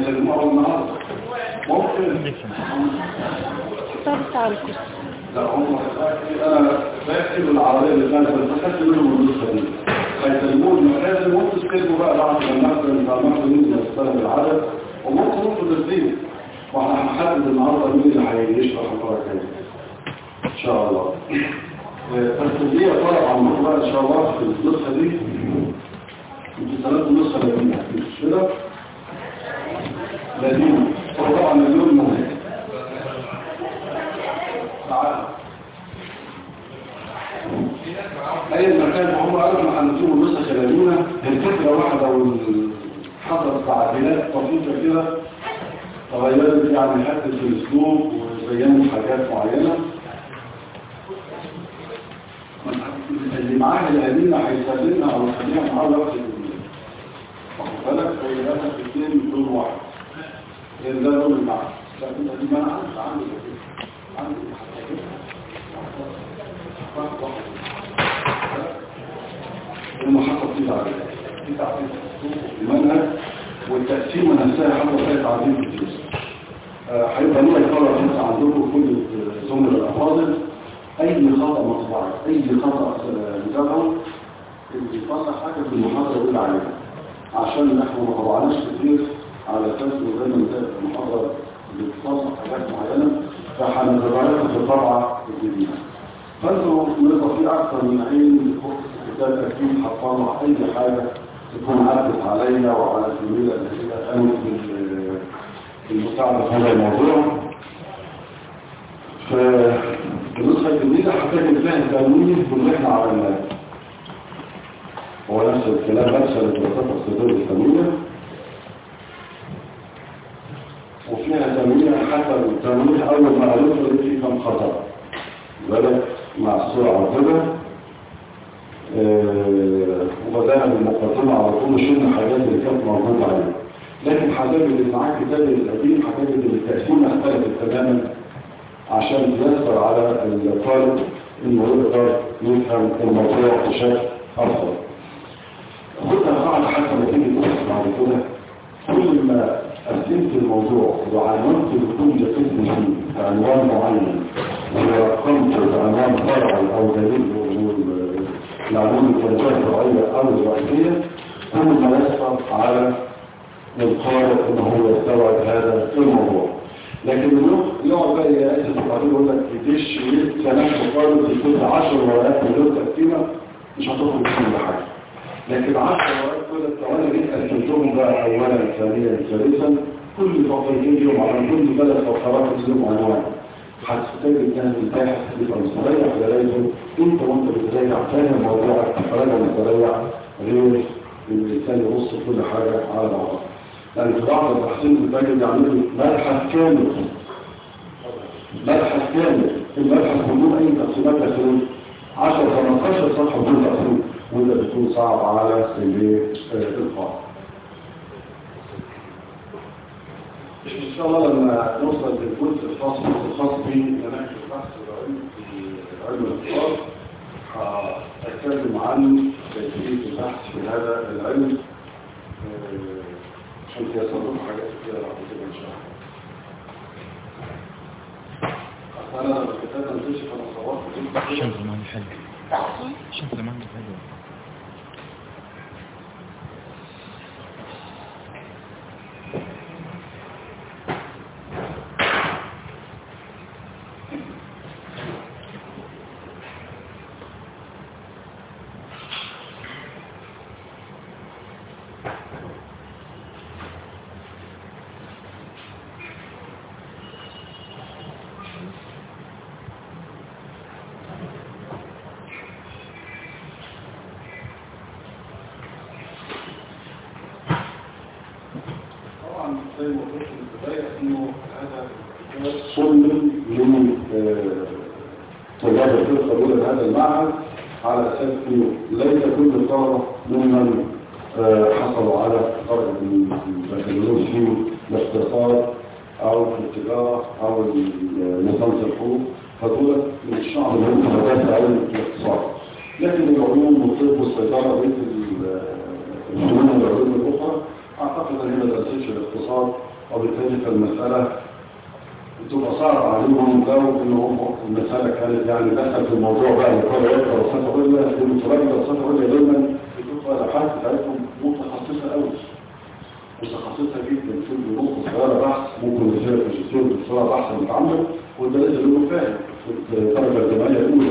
يسلموها النهارده مين اللي هيشرح الجايه إن شاء الله. التسجيل طلب عن بقى إن شاء الله في النسخة دي. امتثالات النسخة القديمه مش كده؟ لذيذ هو طبعا مليون مهم. تعال. أي مكان هم قالوا ما هنسيبوا النسخ القديمه الفكرة واحدة والحصل تعديلات طفيفه كده. تغيرت يعني حتى في الأسلوب وبينوا حاجات معينة. اللي معاه القديمه هيسلمها أو يخليها معاه وقت الجديد واخد بالك؟ هي لازم اثنين دول واحد. لأن ده دول معاه لكن القديمه أنا عندي عندي. عندي. المحقق في تعريف في تعريف المنهج والتقسيمه نفسها حتى فيها تعريف كتير هيبقى لنا يقرر خمسة عندكم كل زملاء الأفاضل. أي خطأ مطبعي أي خطأ متابعه اللي يطلع حاجة في المحاضرة يقول عليها عشان نحن ما طبعناش كتير على إنه دايما نتابع المحاضرة بتصلح حاجات معينة فهنتغيرها في الطبعة الجديدة. فانتوا نقدر في أكثر من عين كتاب أكيد هتطلع أي حاجة تكون عدت عليا وعلى الزميلة اللي هي قامت المساعدة في هذا الموضوع. فالنسخة الجديدة حتى فيها التأمين واللي إحنا عملناه هو نفس الكلام نفس الدراسات الصدور الثانية وفيها تأمين حتى التأمين أول ما يدخل فيه كم خطأ. بالك مع السرعة وكده وبدأنا بالمقدمة على طول شلنا حاجات اللي كانت موجودة عليها لكن حاجات اللي معاك كتاب القديم حاجات اللي التقسيم اختلفت تماما. عشان تيسر على الطالب انه يقدر يفهم الموضوع بشكل أفضل. خدها قاعدة حتى ما تيجي بعد كده كل ما قسمت الموضوع وعنونت لكل قسم فيه بعنوان معين ورقمت بعنوان فرعي أو دليل العنوان الفرعية الفرعية أو الرئيسية كل ما يسر على القارئ إن هو يستوعب هذا الموضوع لكن يقعد بقى يأسس وبعدين يقول لك ويد سنة وقارئ في كل 10 ورقات مليون تقسيمة مش هتخرج كل حاجة. لكن 10 ورقات كل الثواني دي قسمتهم بقى اولا ثانيا ثالثا كل فقرتين يوم على كل بلد فقرات لهم عنوان هتحتاج انها تتاح تبقى مستريح لازم إنت وأنت بتريح فاهم موضوعك راجع مستريح غير الانسان يبص كل حاجة على بعضها لأن في بعض البحثين بتجد يعملوا مبحث كامل. مبحث كامل المبحث بدون أي تقسيمات داخلية 10 15 صفحة بدون تقسيم. وده بيكون صعب على سبيل القاء إن شاء الله لما نوصل للجزء الخاص الخاص بمناهج البحث والعلم في علم الاقتصاد هتكلم عن كيفية البحث في هذا العلم. عشان تيسروا حاجات كده كده إن شاء الله. أنا ما نزلش فأنا صورت. شمس زمان حلو شمس زمان حلو زي ما قلت في البداية انه هذا الكتاب صمم من طلاب الفرقة الأولى هذا المعهد على أساس انه ليس كل الطلبة ممن حصلوا على درجة البكالوريوس في الاقتصاد أو في أو نظام الحقوق فدول من الشعب اللي هم مدرسة علم الاقتصاد. لكن العلوم والطب والصيدلة بيت الفنون والعلوم الأخرى أعتقد أن هي ما درستش الاقتصاد وبالتالي فالمسألة بتبقى صعبة عليهم لو إنهم المسألة كانت يعني دخل في الموضوع بقى يقرأ دراسات عليا لأن طلاب دراسات عليا دايما بتبقى الأبحاث بتاعتهم متخصصة جدا في الظروف الصغيرة بحث ممكن رسالة ماجستير بالصورة بحث متعمل وده لازم يكون فاهم في الدرجة الجامعية الأولى.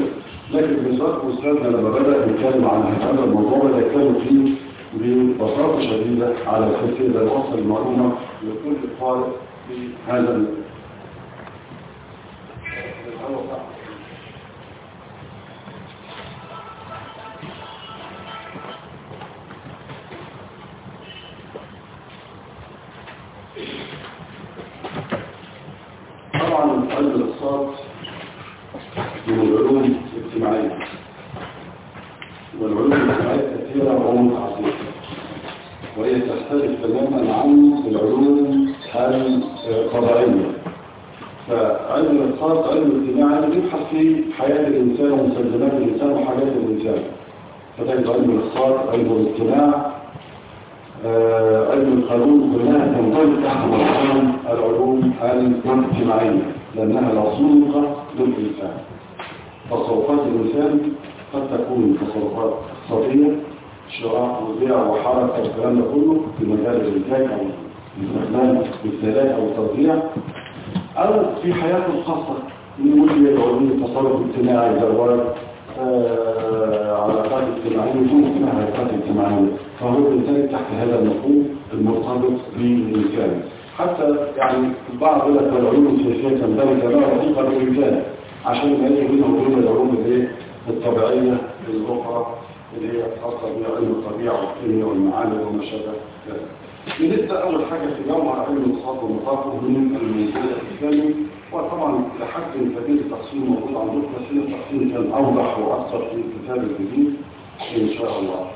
لكن بالنسبة أستاذنا لما بدأ يتكلم عن هذا الموضوع بدأ يتكلم فيه ببساطة شديدة على الحس إذا يوصل المعلومة لكل قارئ في هذا شراء وبيع وحركة والكلام ده كله في مجال الإنتاج أو الاستخدام باستهلاك أو التوزيع أو في حياته الخاصة نقول العلوم التصرف الاجتماعي زواج آه، علاقات اجتماعية يكون اسمها علاقات اجتماعية. فهو الإنسان تحت هذا المفهوم المرتبط بالإنسان. حتى يعني يقول لك العلوم السياسية تندرج لا وثيقة بالإنسان عشان ما يجي بينه وبين العلوم الطبيعية الأخرى اللي هي خاصة بعلم الطبيعة والكيمياء والمعادن وما شابه ذلك. بنبدأ أول حاجة في جوهر علم الاقتصاد والمطاقة من المنزل الإسلامي وطبعا لحد كبير التقسيم موجود عندكم بس التقسيم كان أوضح وأكثر في الكتاب الجديد إن شاء الله.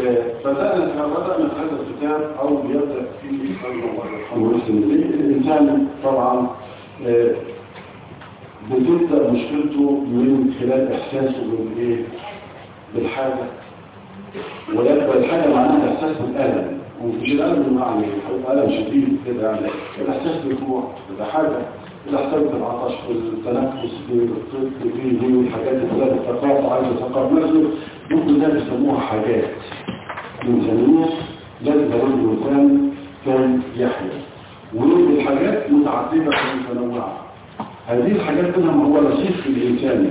آه، بدأنا بدأنا هذا الكتاب أو بيبدأ في الإنسان طبعا آه، بتبدأ مشكلته من خلال إحساسه بالإيه؟ بالحاجة. ويبقى الحاجة معناها إحساس بالألم. ومش الألم يعني ألم شديد كده يعني. الإحساس بالجوع ده حاجة الإحساس بالعطش بالتنفس بالطفل والحاجات اللي كلها بالثقافة عايز ثقافة نفسه ممكن ده بيسموها حاجات. إنسانية لازم الإنسان كان يحيا. والحاجات متعددة ومتنوعة هذه الحاجات منها ما هو رصيف الإنساني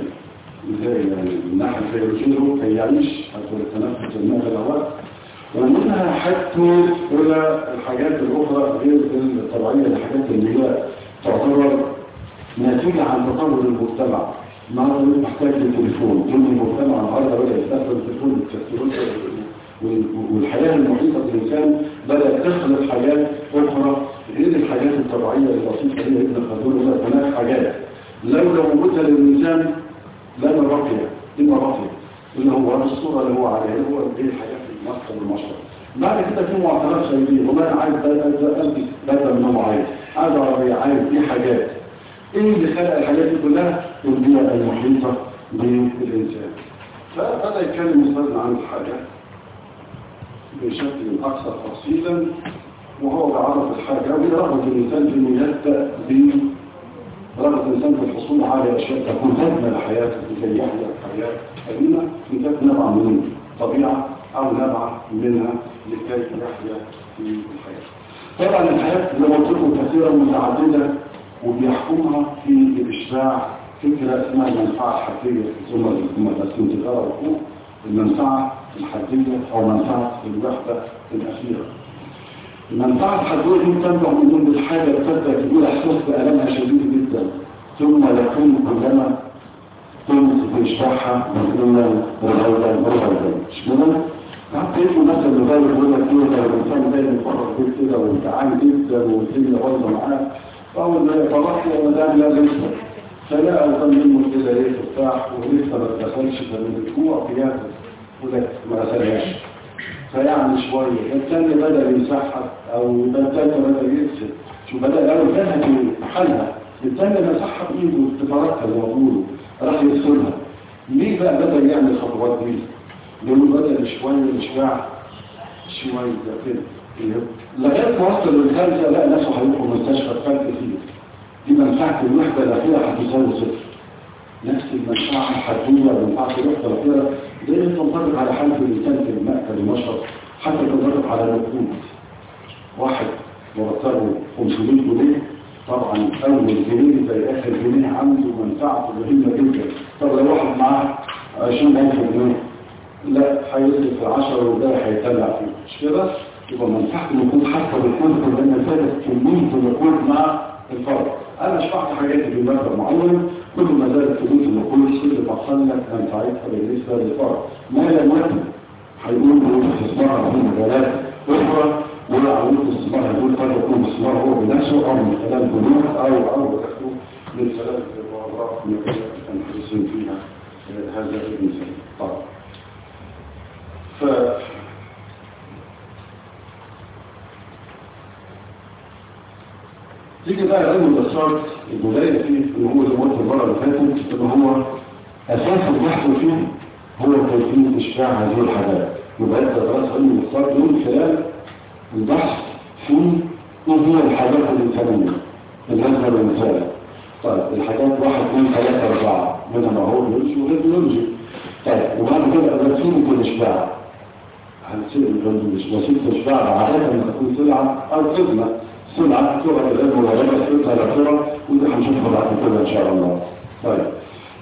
إزاي يعني من ناحية الفيروجينه كي يعيش حتى التنفس الماء الهواء ومنها حتى إلى الحاجات الأخرى غير الطبيعية الحاجات اللي هي تعتبر ناتجة عن تطور المجتمع هو محتاج للتليفون كل المجتمع النهارده بدأ يستخدم التليفون التكنولوجيا والحياة المحيطة بالإنسان بدأت تخلق حاجات أخرى غير الحاجات الطبيعية البسيطة اللي ابن خلدون قال هناك حاجات لولا وجودها للإنسان لما بقي لما بقي اللي هو الصورة اللي هو عليها هو إيه الحاجات المصدر والمشرب بعد كده في معطلات خارجية والله أنا عايز قلبي بدل من هو عايز. عربية عايز دي حاجات. إيه اللي خلق الحاجات دي كلها؟ البيئة المحيطة بالإنسان. فبدأ يتكلم أستاذنا عن الحاجة بشكل أكثر تفصيلا وهو بعرف الحاجة برغبة الإنسان في إنه يبدأ رغبة الإنسان في الحصول على أشياء تكون هدمة لحياته لكي يحيا حياة سليمة إن كانت نبع من طبيعة أو نبع منها لكي يحيا في الحياة. طبعا الحياة ما قلت كثيرة متعددة وبيحكمها في الإشباع فكرة اسمها المنفعة الحدية ثم ثم والحقوق المنفعة الحدية أو منفعة الوحدة الأخيرة. المنفعة الحدية دي تنبع من ضمن الحاجة اللي تبدأ تقول إحساس بألمها شديد جدا. ثم يكون كلما كنت تشبعها مسؤولا رغبا رغبا مش كده؟ حتى يجوا مثلا لغاية يقول لك إيه؟ لو الإنسان دايما يفرح بيك كده وجعان جدا والدنيا بايظة معاه فأول ما يفرح يا مدام لا لسه فلا منه كده إيه تفاح ولسه ما دخلش فمن الجوع بياكل يقول لك ما غسلهاش فيعني شوية. الثاني بدأ يسحب أو الثاني بدأ يكسر شو بدأ كانت في محلها الثاني ما سحب إيده تتركها بيقولوا راح يكسرها ليه بقى بدأ يعمل الخطوات دي؟ لأنه بدأ شوية شوية شوية كده. لغاية ما وصل للخامسة لقى نفسه هيروح مستشفى فرق فيه دي منفعة الوحدة الأخيرة هتساوي صفر. نفس المنفعة الحدية ومنفعة الوحدة الأخيرة دي تنطبق على حالة الإنسان في المأكل المشرب حتى تنطبق على الوقود واحد مرتبه 500 جنيه. طبعا أول جنيه زي آخر جنيه عنده منفعة مهمة جدا. طب لو واحد معاه 20000 جنيه لا هيصرف 10 والباقي هيتدلع فيه. مش كده؟ يبقى منفعة الوقود حتى بالكود لأن زادت كمية الوقود مع الفرد. أنا شرحت حاجات المبلغ معين كل ما زادت كمية الوقود كل ما قلت منفعتها بالنسبة للفرد. ما لم يكن هيقول له استثمار في مجالات أخرى ولا عملية الاستثمار هيقول قد يكون الاستثمار هو بنفسه أو من خلال بنوك أو أو بتاخده من خلال المبادرات المحدثين فيها. هذا الإنسان طبعا ف تيجي بقى علم الإصرار البداية فيه اللي هو زي ما قلت المرة اللي فاتت اللي هو أساس البحث فيه هو كيفية إشباع هذه الحاجات. يبقى أنت دراسة علم الإصرار من خلال البحث في إيه هي الحاجات الإنسانية بالنسبة للإنسان طيب الحاجات واحد اثنين ثلاثة أربعة. منها ما هو بيولوجي وغير بيولوجي طيب وبعد كده وسيلة الإشباع وسيلة الإشباع عادة ما تكون سلعة أو خدمة سلعة تقرأ العلم والعلم سلطة الأخيرة ودي هنشوفها بعد كده إن شاء الله. طيب.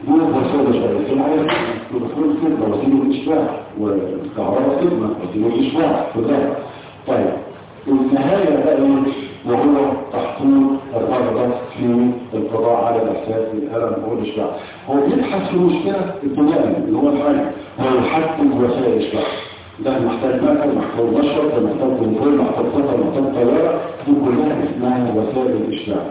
دي وسيلة الإشباع السلعة تدخل خدمة وسيلة الإشباع والكهرباء خدمة وسيلة الإشباع كلها طيب. النهاية بقى وهو تحقيق الرغبة في القضاء على الإحساس بالألم والإشباع هو بيبحث في مشكلة البناء اللي هو الحاجة هو يحدد وسائل الإشباع ده محتاج ماكل محتاج مشرب ده محتاج كنترول محتاج سفر محتاج طيارة دي كلها اسمها وسائل الإشباع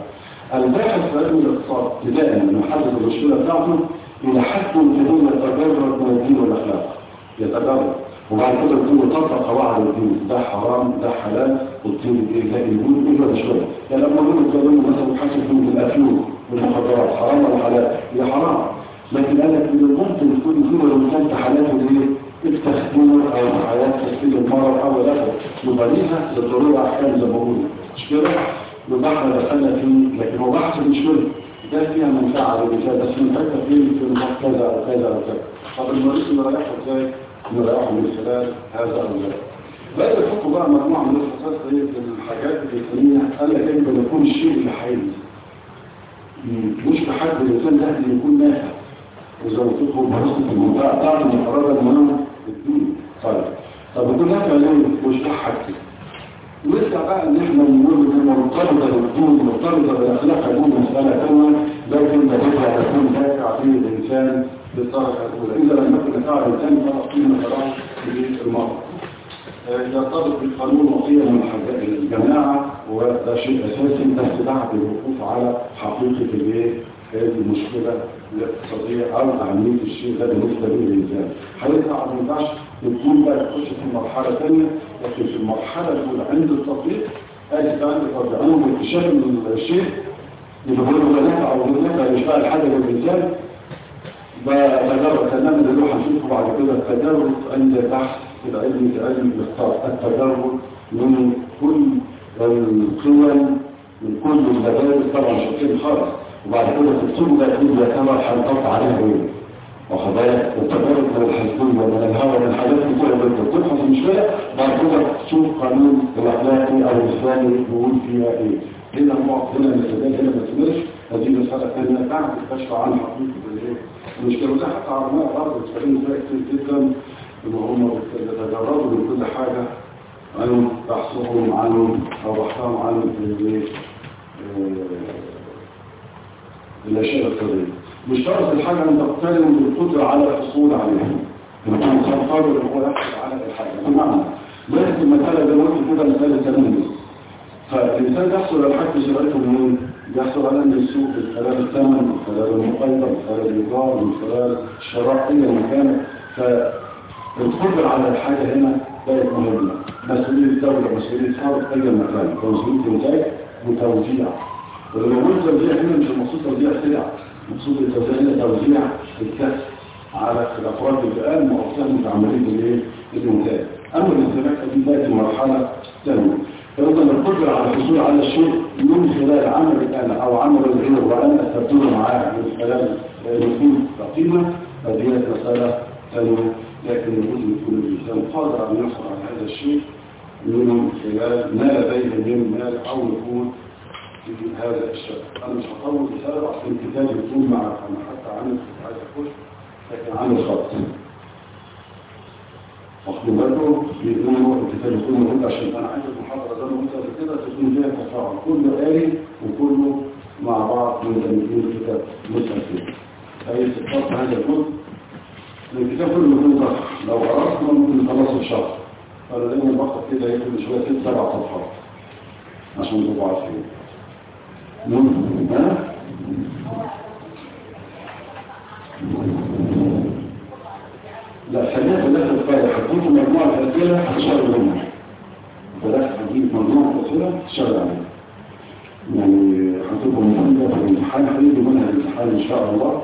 الباحث في علم الاقتصاد ابتداء من يحدد المشكلة بتاعته إلى حد يمكن يتجرد من الدين والأخلاق يتجرد وبعد كده يكون يطبق قواعد الدين. ده حرام ده حلال. والدين إيه لا يقول إيه ولا شوية. يعني لما نقول الكلام مثلا حاسس من الافيون والمخدرات حرام ولا حلال؟ هي حرام. لكن قال لك من ممكن يكون فيه لو كانت إيه التخدير أو حياة تسجيل المرض ليها للضروره احكام زي ما بقول مش كده؟ إحنا دخلنا فيه لكن هو بحث مش كده. ده فيها منفعة للرجال بس منفعتها فين في المخ كذا أو كذا أو كذا. طب المريض اللي رايحه إزاي؟ نريحه من خلال هذا أو ذاك. بدأ يحطوا بقى مجموعة من الخصائص الحاجات الإنسانية قال لك يجب أن يكون الشيء اللي حيوي مش بحد الإنسان ده يكون نافع. وإذا قلت لكم برصة المنطقة بتاعته من المهم طيب. طب يكون نافع ليه؟ مش حاجتي نرجع بقى أن إحنا نقول ان مرتبطه بالدين مرتبطه بالأخلاق هتكون مسألة ثانية لكن ده يرجع يكون دافع في الإنسان بالدرجه الأولى. إذا لم يكن دافع الإنسان فلا قيمه له في المرض. يرتبط بالقانون وقيم الجماعة وده شيء أساسي. بس بعد الوقوف على حقيقة الإيه؟ هذه المشكلة. الاقتصاديه أو اهميه الشيء ده بالنسبة للإنسان. هيطلع ما ينفعش الدين بقى تخش في مرحلة ثانية لكن في المرحلة الأولى عند التطبيق ادي عند التطبيق عند اكتشاف الشيء اللي هو النفع أو النفع مش بقى الحاجة للانسان بتجرب تماما اللي هو هنشوفه بعد كده التجرب عند البحث العلمي في علم الاختصاص التجرب من كل القيم من كل المبادئ طبعا شكل خالص وبعد كده تكتب ده يكون يعتبر حلقات عليها إيه واخد بالك؟ التجارب من الحزبية من الهوى من حاجات كتيرة جدا. تبحث المشكلة بعد كده تشوف قانون الأخلاقي أو الإسلامي بيقول فيها إيه. هنا نقعد هنا نستدل هنا ما تمرش هذه مسألة ثانية تعمل تكشف عن حقيقة الإيه المشكلة وده حتى علماء الأرض بيتكلموا فيها كتير جدا. إن هم بيتجردوا من كل حاجة. عن بحثهم عنهم أو بحثهم عن الإيه الأشياء القضية مش شرط الحاجة أن تقترن بالقدرة على الحصول عليها. يكون قادر ان هو يحصل على الحاجة. بمعنى لازم المسألة قلت كده مسألة تمييز فالإنسان يحصل على الحاجة شرعته منين؟ يحصل على من السوق من خلال الثمن من خلال المقايضة من خلال الإيجار من خلال الشراء أي مكان. فالقدرة على الحاجة هنا بقت مهمة. مسؤولية الدولة مسؤولية صارت أي مكان. توزيع إنتاج وتوزيع ولما قلت توزيع هنا مش المقصود توزيع سلع مقصود التوزيع هنا توزيع الكسب على الافراد الآن مؤثرين في عملية الإيه؟ أما الانتاج دي تاتي مرحلة ثانية. فاذا القدرة على الحصول على الشيء من خلال عمل أنا أو عمل الغير وأنا استبدل معاه من خلال نفوذ قيمه فدي مسألة ثانية. لكن يجوز أن يكون الإنسان قادر أن يحصل على هذا الشيء من خلال ما لديه من مال أو نفوذ في هذا الشكل أنا مش هطول بسبب أصل الكتاب يكون مع أنا حتى كنت عايز أخش لكن عامل خط واخدوا بالكم بيقولوا الكتاب يكون موجود عشان أنا عايز المحاضرة زي ما قلت قبل كده تكون فيها تفاعل. كله قاري وكله مع بعض مندمجين الكتاب مستقيم اي استفاضه هذا الجزء الكتاب كله يكون صح لو قرأت ممكن نخلصه في شهر فأنا دايما بخطط كده يكون شوية ست سبع صفحات عشان تبقوا عارفين. لا في الآخر كفايه هتكون مجموعة اسئله تشتغل منها. فلاح هجيب مجموعة اسئله تشتغل عليها. يعني هتبقى مفيده في الامتحان هيجي منها الامتحان إن شاء الله.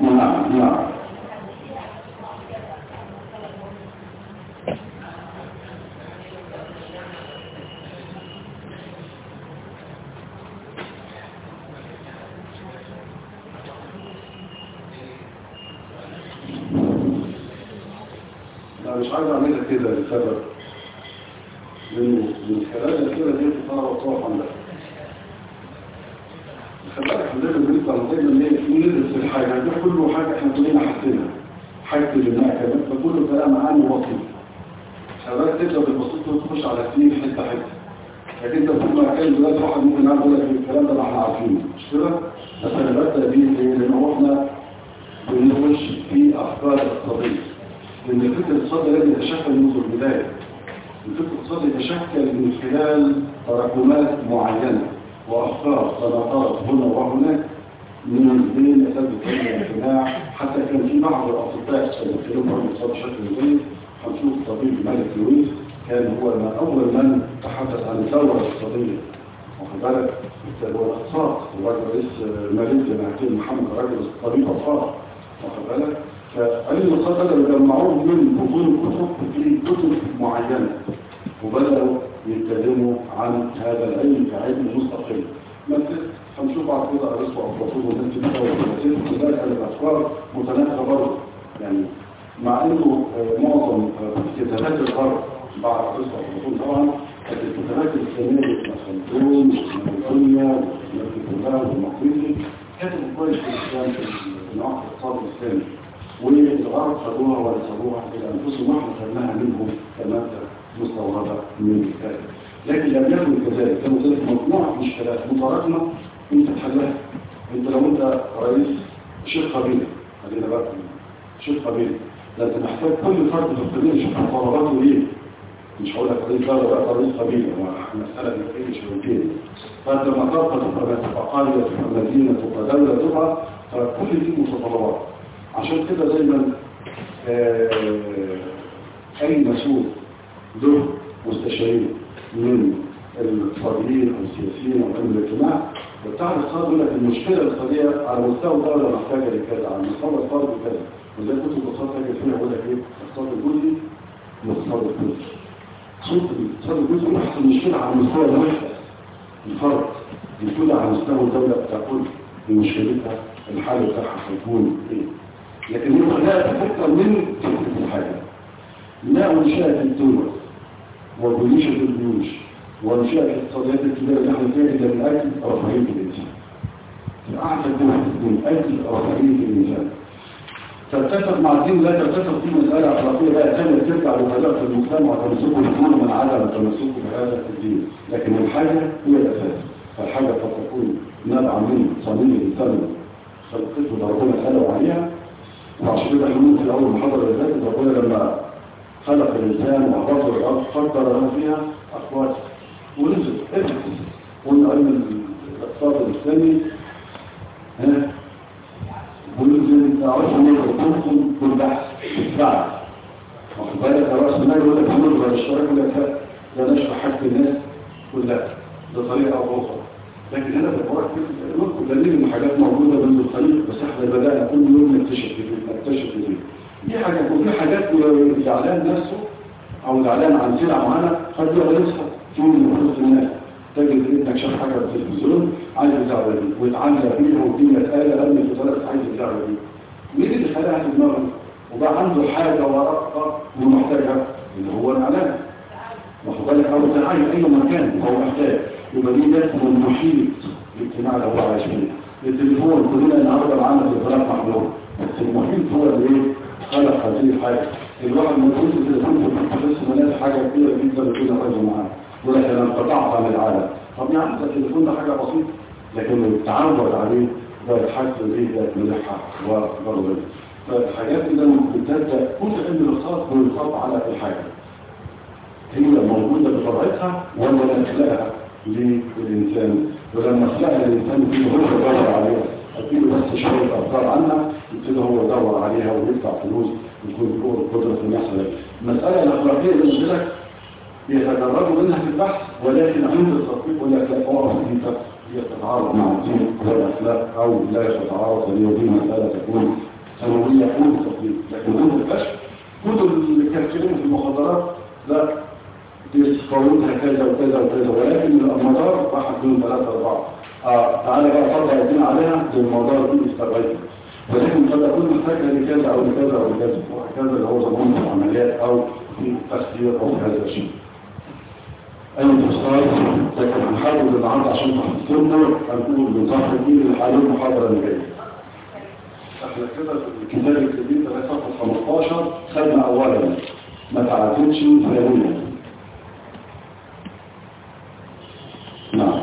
نعم. أنا مش عايز أعملها كده لسبب لأنه من خلال الأسئلة دي الطلبة بتوع عندها خلي بالك إحنا دايما بنطلع دايما إيه ندرس الحاجة ده كله حاجة إحنا كلنا حاسينها حاجة الجماعة كمان فكله كلام عام وبسيط خلي بالك تبدأ بالبسيط وتخش على كتير حتة حتة لكن انت كل ما كان دلوقتي واحد ممكن يعمل يقول لك الكلام ده ما إحنا عارفينه مش كده؟ مثلا ببدأ بيه ليه؟ لأن هو إحنا بنخش في أفكار اقتصادية لأن الفكر الاقتصادي لازم يتشكل منذ البداية الفكر الاقتصادي يتشكل من خلال تراكمات معينة وأفكار سنطات هنا وهناك من بين أساتذة العلم والاجتماع حتى كان في بعض الأطباء اللي بيتكلموا عن الاقتصاد بشكل جيد هنشوف الطبيب مالك لويس كان هو من أول من تحدث عن الثورة الاقتصادية واخد بالك هو الاقتصاد الراجل رئيس مالك جماعتين محمد أطفال واخد بالك فعلم الاقتصاد بدأوا يجمعوه من بطون الكتب في كتب معينة وبدأوا يتكلموا عن هذا العلم كعلم مستقل مثل هنشوف بعد كده ارسطو افلاطون الثوره الفلسفه كذلك الافكار متناقضه برضه يعني مع انه آه، معظم آه، كتابات الغرب بعد ارسطو وافلاطون طبعا كانت الكتابات الاسلاميه خلدون والدنيا والكتاب والمقريزي كتبوا كويس في الاسلام في النقد الاقتصادي الاسلامي والغرب خدوها ونسبوها إلى انفسهم وإحنا خدناها منهم كماده مستورده من الكتاب. لكن لم يكن كذلك. كانوا ذلك مجموعه مشكلات متراكمة انت تحلها. انت لو انت رئيس شيخ قبيلة. خلينا بقى شيخ قبيلة. ده انت محتاج كل فرد في القبيلة يشوف مطالباته إيه مش هقول لك رئيس دوله بقى رئيس قبيلة. إيه مش ممكن فأنت تبقى تبقى قريه تبقى مدينه تبقى دولة تبقى فكل دي متطلبات. عشان كده دايما آه، أي مسؤول له مستشارين من الاقتصاديين أو السياسيين أو علم الاجتماع بتاع الاقتصاد يقول لك المشكلة الاقتصاديه على مستوى الدولة محتاجة لكذا على مستوى الفرد كذا. وزي كتب الاقتصاد تاجر فيها يقول لك إيه؟ الاقتصاد الجزئي والاقتصاد الجزئي صوت الاقتصاد الجزئي يحصل مشكلة على مستوى الوحدة. الفرد يكون على مستوى الدولة تقول مشكلتها الحال بتاعها هيكون إيه لكن هي خلاها تفكر من فكره الحاجة. لا انشات الدول وبنيشة الجيوش وانشاء الاقتصاديات الكبيرة اللي إحنا فيها إلى أجل رفاهية الإنسان. أعلى الدول من أجل رفاهية الإنسان. تتفق مع الدين لا تتفق في مسألة أخلاقية لا ثانية ترجع لطبيعة المجتمع وتمسكه الدين من عدم تمسكه بهذا الدين، لكن الحاجة هي الأساس. فالحاجة قد تكون نابعة من صميم الإنسان. خلقته ربنا خلقه عليها. وعشان كده إحنا ممكن أول محاضرة لذلك ربنا لما خلق الإنسان وعرضه الأرض قدر له فيها أقوات ونزل ادرس قلنا أن الاقتصاد الإسلامي ها؟ ونزل رأس المال وتنقل كل بحث بالفعل. واخد بالك؟ رأس المال يقول لك هنضرب الاشتراك يقول لك لا نشرح حق الناس كلها بطريقة أو أخرى لكن هنا في الورق نذكر دليل ان حاجات موجودة منذ القديم بس إحنا بدأنا كل يوم نكتشف نكتشف جديد دي حاجات وفي حاجات الاعلان نفسه أو الاعلان عن سلعه معينه قد يغلسها في نفوس الناس. تجد انك شاف حاجة في التلفزيون عايز اللعبه دي ويتعلق بيها والدنيا اتقال رمي في عايز اللعبه دي. مين اللي خلاها في دماغه وبقى عنده حاجة ورقة ومحتاجها اللي هو الاعلان واخد بالك؟ أو الدعايه أي مكان هو محتاج. يبقى دي المحيط الاجتماعي اللي هو عايش التليفون كلنا النهارده معانا تليفونات محمول بس المحيط هو اللي إيه؟ خلق هذه الحاجة. الواحد من كل التليفون بس مناس حاجة كبيرة جدا بتكون حاجة معاه. ولكن أنا انقطعت عن العالم. طب ده التليفون ده حاجة بسيطة. لكن التعود عليه ده الحس به ده ملحه وضروري فالحاجات دي لما بتبدأ كل علم الاقتصاد بيصاب على الحاجة. هي موجودة بطبيعتها ولا نخلقها للإنسان ولما خلقها الإنسان يبتدي هو يدور عليها أديله بس شوية أفكار عنها يبتدي هو يدور عليها ويدفع فلوس ويكون له القدرة في المسألة المسألة الأخلاقية اللي قلت لك يتجردوا منها في البحث ولكن عند التطبيق ولا تلاقوها في هي تتعارض مع الدين والأخلاق أو لا تتعارض لأن ودي مسألة تكون سنوية أو تطبيق لكن عند الكشف كتب اللي كاتبين في المخدرات لا يصفرونها كذا وكذا وكذا ولكن المدار واحد اثنين ثلاثة أربعة فضل يدين عليها للمدار دي استبعدها ولكن قد أكون محتاجها لكذا أو لكذا أو لكذا وهكذا اللي هو زمان في العمليات أو في التخدير أو في هذا الشيء. أي تفصيل لكن هنحاول النهارده عشان تحصلنا هنقول بنصح دي لحالين المحاضرة اللي جاية إحنا كده في الكتاب الكبير ده صفحة 15 خدنا أولا. ما تعرفش ثانيا نعم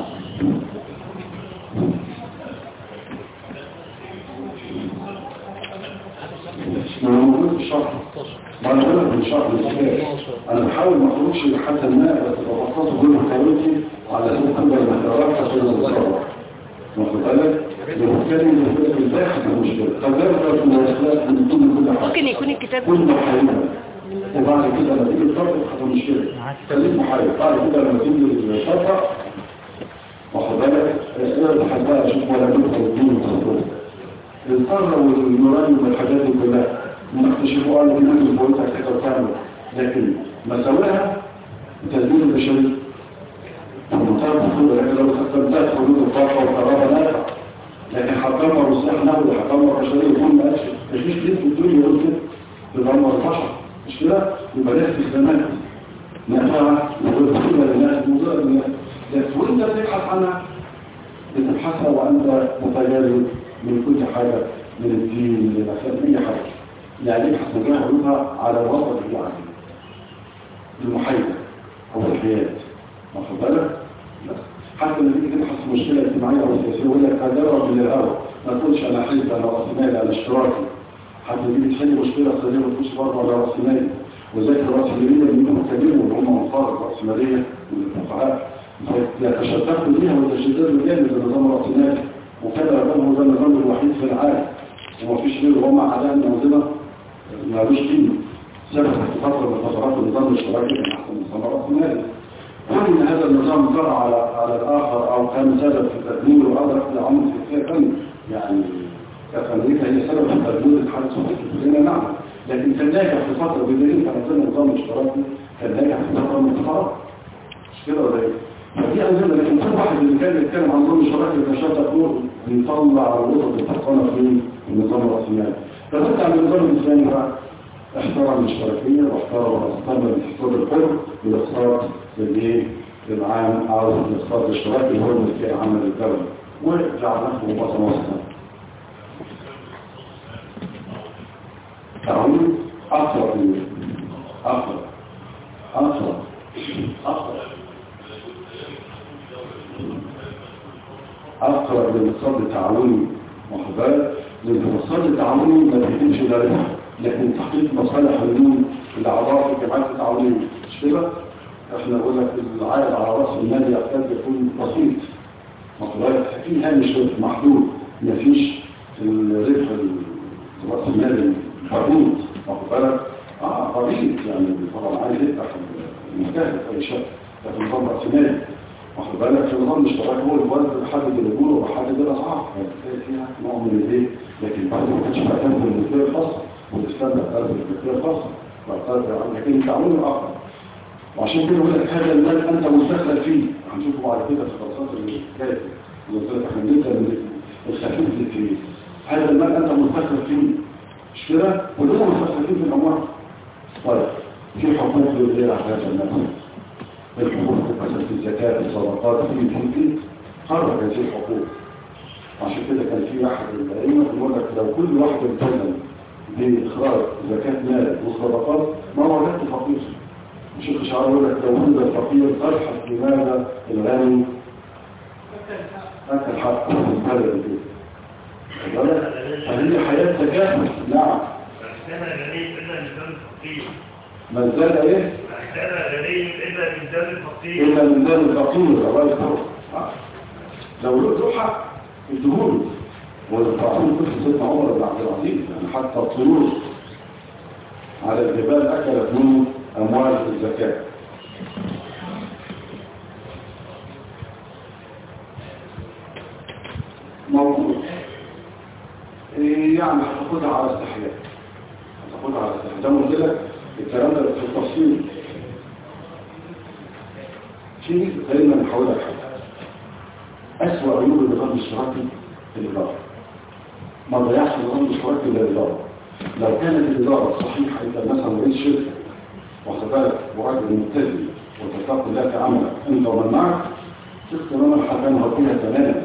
موجود في الشرح في الشرح إزاي أنا بحاول ما اخرجش لحتى ما بس ببساطة كل حكايتي على أساس تقدر المحتويات عشان نتصرف واخد بالك؟ بنتكلم في الداخل المشكلة. فذلك في المواصلات من ضمن كل حاجة. ممكن يكون الكتاب كل محايدة وبعد كده لما تيجي تطبق هتبقى مشكلة خليك محايد. بعد كده لما تيجي تطبق واخد بالك؟ اسئله تحبها أشوف ولا بد الدين والتصور القرن والنوراني والحاجات دي كلها. قالوا ان أنتوا بقولتها كده وتعمل لكن مساوئها تدبير البشري منتهى الخطوره لكن لو استخدمتها حدود الطاقه والقرابه نافع لكن حكمها مصلح نووي حكمها بشري يكون ما قالش مفيش ليه في الدنيا يقول كده تدمر البشر مش كده يبقى لها استخدامات نافعه ومفيده للناس مضره للناس لكن وانت بتبحث عنها بتبحثها وانت متجرد من كل حاجة من الدين من الاخلاق من اي حاجة يعني ابحث مجال حدودها على الوسط اللي عليه المحايده أو الحياة واخد بالك؟ بس حتى لما تيجي تبحث في مشكلة اجتماعية أو سياسية يقول لك من الهوى. ما تقولش أنا حزب أنا راسمالي أنا اشتراكي. حتى تيجي تحل مشكلة اقتصاديه ما تقولش برضه أنا راسمالي وذلك الراسماليه منهم كبيرهم هم انصار الراسماليه والفقهاء يتشددوا بيها ويتشددوا جامد النظام الراسمالي وكذا يظن ده النظام الوحيد في العالم ومفيش غيره هم اعداء المنظمه مالوش قيمه سبب فتره من فترات النظام الاشتراكي كان احسن من النظام الراسمالي كون هذا النظام طرأ على على الآخر أو كان سبب في تدميره أو في عمل سياسية كان يعني كانت أمريكا هي سبب في تدمير الحرب السوفيتي كلنا نعم لكن كان ناجح في فترة بدليل كان عندنا نظام اشتراكي كان ناجح في فترة من الفترات مش كده ولا إيه؟ فدي أنزلنا لكن كل واحد اللي كان يتكلم عن نظام اشتراكي كان شاطر نور بيطلع الوسط الفرقانة في النظام الرأسمالي فبدأ الإسلامي بقى احترم الاشتراكية واحترم الاقتصاد الحر والاقتصاد الايه العام أو الاقتصاد الاشتراكي اللي هو الملكية العامة للدولة. وجعلناه وطن وسطا تعويض اقرب اقرب اقرب اقرب اقرب للاقتصاد التعاوني واخد بالك لأن الاقتصاد التعاوني ما بيهتمش ده لكن تحقيق مصالح اليوم الاعضاء في الجمعيات التعاونيه مش كده إحنا نقول لك العائد على رأس المال يحتاج يكون بسيط. مقدار في هامش محدود. مفيش الربح رأس المال محدود واخد بالك قليل يعني طبعا عايز يفتح المجتهد اي شيء لكن نظام رأس مالي واخد بالك؟ في نظام الاشتراك هو الوزن بيحدد الاجور وبيحدد الاسعار فبتلاقي فيها نوع من الايه لكن برضه ما كانش معتمد بالملكيه الخاصه والاستاذ قال بالملكيه الخاصه لكن التعاون الآخر. وعشان كده يقول لك هذا المال أنت مستخلف فيه. هنشوفه بعد كده في الخاصات اللي جاية اللي إحنا الخفيف للكبير هذا المال أنت مستخلف فيه. مش كده؟ كلنا مستخلفين في الأموال. طيب في حقوق للغير على هذا المال. الحقوق مثلا في الزكاه في الصدقات في في خرج هذه الحقوق عشان كده كان في واحد من الأئمة بيقول لك لو كل واحد التزم باخراج زكاة مال وصدقات ما وجدت فقير. الشيخ شعار يقول لك لو وجد الفقير ارحب لماذا الغني؟ أنت الحق. هذا البيت فهي حياة تكافل نعم. من زاد إيه؟ أحسن غني إلا من ذنب الفقير إلا من ذات الفقير الله يكرمه آه. لو له حق الدهون والفقير كل سيدنا عمر بن عبد العزيز يعني حتى الطيور على الجبال أكلت منه أموال الزكاة. موجود إيه يعني هتاخدها على استحياء زي ما قلت لك الكلام ده في التفصيل في خلينا نحاول لك حاجة اسوء عيوب النظام الاشتراكي الاداره ما ضيعش النظام الاشتراكي الا الاداره الاداره صحيحه انت مثلا رئيس شركة. واخد بالك؟ وراجل ملتزم وتتقي الله في عملك أنت ومن معك؟ تختم الحكام فيها تماما.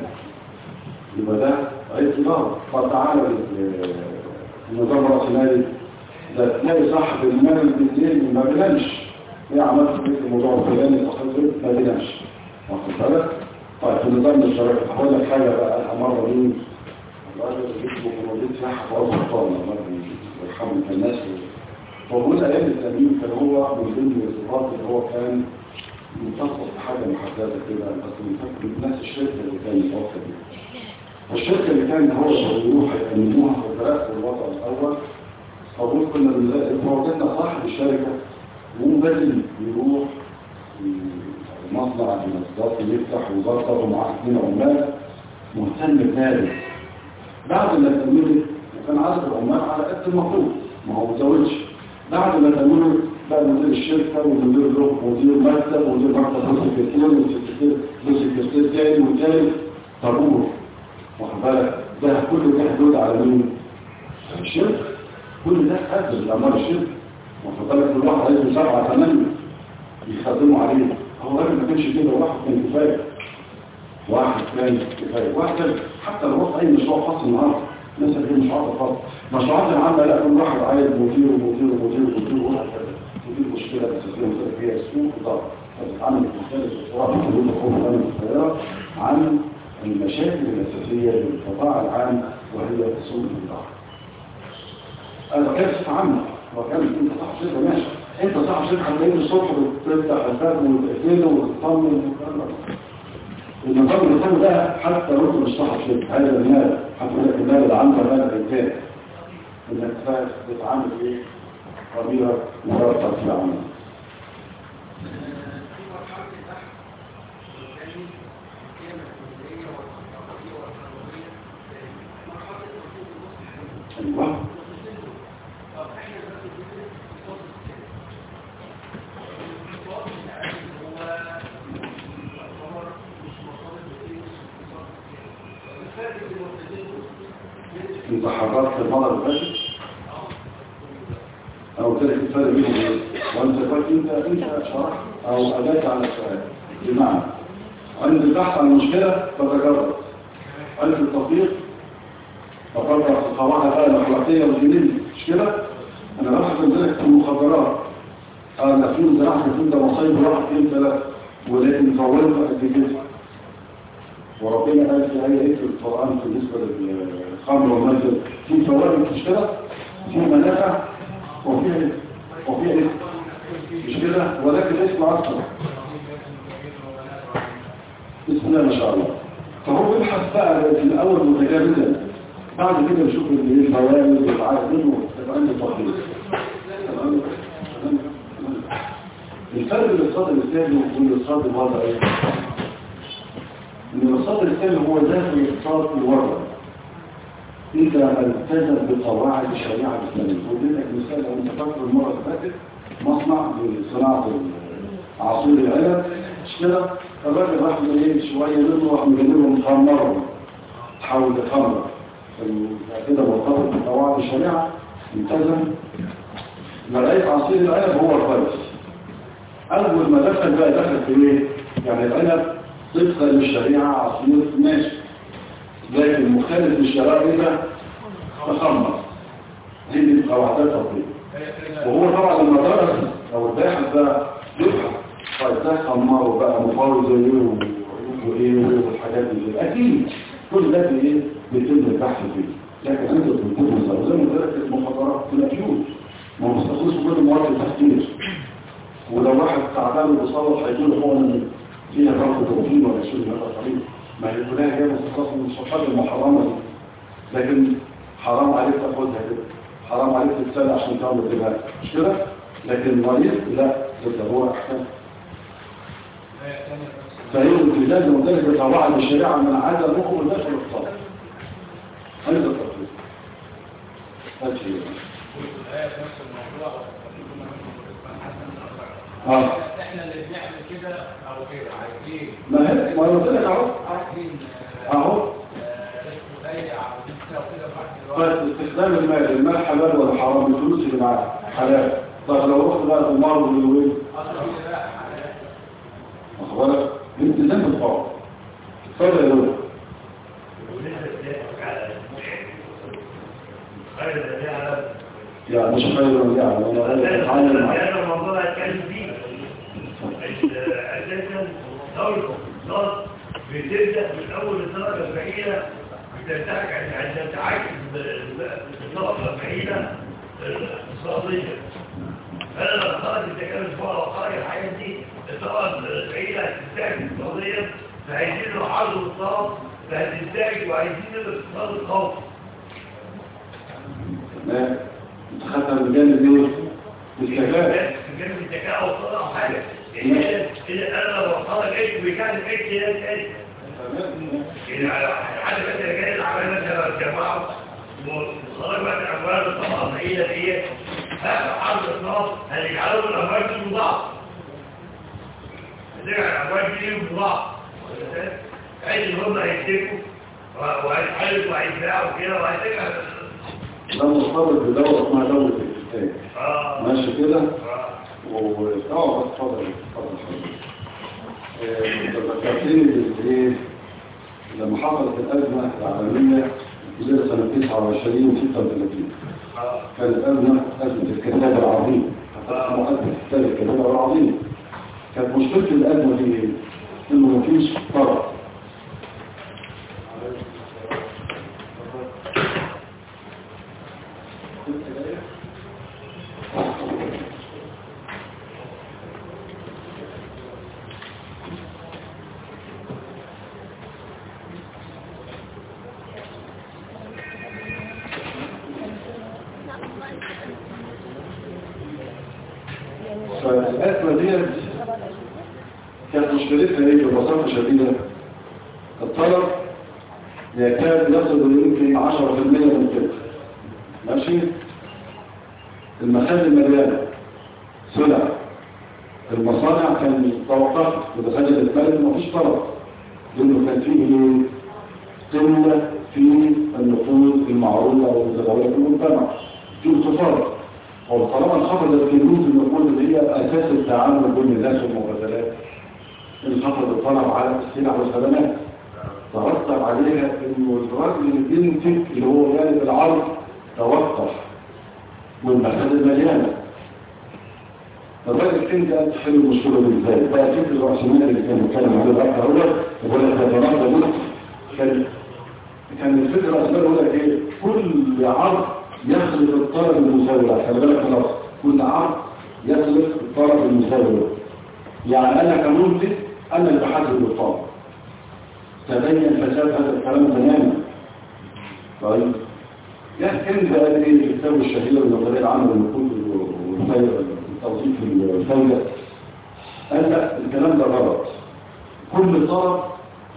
يبقى ده رئيس إدارة. فتعالى النظام الرأسمالي. ده تلاقي صاحب المال بالليل ما بينامش. إيه عملت في الموضوع الفلاني؟ تخطط ما بينامش. واخد بالك؟ طيب في النظام الشرعي هقول لك حاجة بقى. مرة مين؟ الراجل اسمه كوموديت ساحه في وسط كان الناس بيقول أيام التامين كان هو من ضمن الصفات اللي هو كان متخصص في حاجة محددة كده بس من نفس الشركة اللي كان متوفى بيها الشركة اللي كان هو يروح يأمنوها في الدراسه الوضع الأول. فقلت كنا فوجدنا صاحب الشركة ومبادل يروح مصنع المصدات يفتح ويظبط ومعاه اثنين عمال مهتم بماله بعد ما تمرت وكان عدد العمال على قد المطلوب ما هو متزوجش. بعد ما تمرت بقى مدير الشركة ومدير له مدير مكتب ومدير مكتب له سكرتير وسكرتير له سكرتير تاني وتالت طابور. واخد بالك؟ ده كله ده حدود على مين؟ الشركة. كل ده حافز الأمر الشرك واخد بالك؟ كل واحد عايزه سبعة ثمانية يخدموا عليه. هو راجل ما كانش كده واحد كان كفاية. واحد كان كفاية. واحد كان حتى لو وقت أي مشروع خاص النهارده. اللي هي مشروعات خاص مشروعات العامة لا كل واحد عايز مدير ومدير ومدير ومدير المشكلة الأساسية مثلا فيها السوق إدارة فتتعامل مختلف بصراحة في حدود الحكومة الأمن الصغيرة عن المشاكل الأساسية للقطاع العام وهي سوق الإدارة أنا كان عامة وكان أنت صاحب شركة ماشي. أنت صاحب شركة هتلاقيه الصبح بتفتح الباب وتقفله وتطمن. النظام النظام ده حتى لو مش صاحب شركة هذا المال. حتى لك المال عندك هذا الانتاج انك فاهم بتعامل إيه؟ خبيرة مرتب في العمل أيوه انت حضرت المرة اللي فاتت أو قلت لك الفرق بينهم إيه وانت قلت انت انت شرحت أو اجبت على السؤال بمعنى عند البحث عن المشكلة فتجرب عند التطبيق تفرق في القواعد بقى الاخلاقيه والدينيه مش كده أنا ببحث عندك في المخدرات آه ده في زراعه في ده مصايب واحد اثنين ثلاثة ولكن طولت قد وربنا قال في آية إيه؟ في القرآن بالنسبة للخمر والمجد. في فوائد كده في منافع؟ وفيها إيه وفيها إيه مش كده؟ ولكن اسم أكثر بسم الله ما شاء الله. فهو بيبحث بقى في الأول متجاوزا بعد كده نشوف إيه الفوائد والعائد تبقى عنده تقدير الفرق بين الاقتصاد الإسلامي والاقتصاد الوضعي إن الاقتصاد الإسلامي هو ذات الاقتصاد الورد إذا التزم بقواعد الشريعة الإسلامية. وديتك مثال لو انت فاكر المره اللي فاتت مصنع لصناعة عصير العنب اشترى الراجل راح إيه شوية منه راح مجنبهم خمره تحول لخمره كده مرتبط بقواعد الشريعة التزم. لقيت عصير العنب هو الكويس أول ما دخل بقى دخل في إيه؟ يعني العنب طبقا للشريعة عصير ماشي. لكن مخالف للشرائع ده؟ تخمر. دي من قواعد التطبيق وهو طبعا لما درس أو الباحث ده يفهم طيب ده خمره بقى مفاوض زي إيه وإيه والحاجات دي. أكيد كل ده إيه؟ بيتم البحث فيه. لكن بتكون مثلا زي ما قلت لك المخدرات في الاكيوت ما مستخلص كل مواد التفكير ولو واحد تعبان وبيصور هيقول هو أنا فيها ضغط بروتين ولا شيء من هذا ما هي كلها جاية مستخلص من الصفات المحرمة دي. لكن حرام عليك تاخدها كده. حرام عليك تتسلى عشان تعمل كده مش كده؟ لكن مريض لا ده هو أحسن. فهي الالتزام المختلف بقواعد الشريعه من عدا الحكم داخل الاقتصاد هذا التطبيق هذا الشيء إحنا اللي بنعمل كده أو كده عايزين ما هي ما قلت لك أهو. عايزين أهو. طيب استخدام المال المال حلال ولا حرام؟ الفلوس اللي معاك حلال. طب لو رحت بقى القمار والوين واخد بالك الالتزام بالطاعه اتفضل يا ولسه بتضحك على خير على يعني مش أنا هذا الموضوع هتكلم فيه أساسا دورة الاقتصاد بتبدا من اول الدرجه البعيده عشان تعاكس بالنقطه البعيده الاقتصاديه فانا لما خرجت التكامل فوق وقاري الحاجات دي الطبقه البعيده هتنتهك اقتصاديا فعايزين يحافظوا الاقتصاد فهتنتهك وعايزين الاقتصاد القوي تمام خدت من جانب إيه الكفاءه جنب الذكاء أو حاجة اذا اذا أنا لو صدق إيه وكان إيه كده تاني يعني حد مثلا جاي العمال مثلا الجماعه وصدق مثلا اموال الطبقه الضئيله دي هذا حرب النار هيجعلوا الاموال دي مضاعف هترجع الاموال دي مضاعف عايز ان هم وهيتحلوا وهيتباعوا كده وهيترجع ده مرتبط بدوله اسمها دوله الانتاج آه ماشي كده؟ آه آه اتفضل اتفضل ذكرتني بالايه لما حصلت الازمه العالميه في سنه 29 و 36 آه كانت أزمة أزمة الكتاب العظيم مؤسس كتاب الكتاب العظيم كانت مشكلة الأزمة دي إيه؟ إنه مفيش طرف فالأزمة دي كانت مشكلتها إيه ببساطة شديدة الطلب يكاد يصل يمكن 10% من الفكر ماشي المخازن مليانة سلع المصانع كان توقفت وتخيل البلد مفيش طلب لأنه كان فيه قلة في النقود المعروضة والمتداولة في المجتمع في انخفاض وطالما انخفضت كمية النقود اللي هي أساس التعامل بين الناس والمبادلات انخفض الطلب على السلع والخدمات ترتب عليها الراجل اللي هو جانب العرض توقف والمخازن مليانه الراجل كان ده تحل المشكلة دي إزاي بقى فكر الراسمالي اللي كان بيتكلم عليه بقى هو يقول لك ده ده كان كان الفكر الراسمالي يقول لك إيه؟ كل عرض يخلق الطلب المساوي. خلي بالك خلاص كل عرض يخلق الطلب المساوي. يعني أنا كمنتج أنا اللي بحدد الطلب تبين فساد هذا الكلام تماما. طيب. يحكم بقى إيه الكتاب الشهير النظرية العامة للنقود والفايده توظيف الفايده قال لا الكلام ده غلط. كل طلب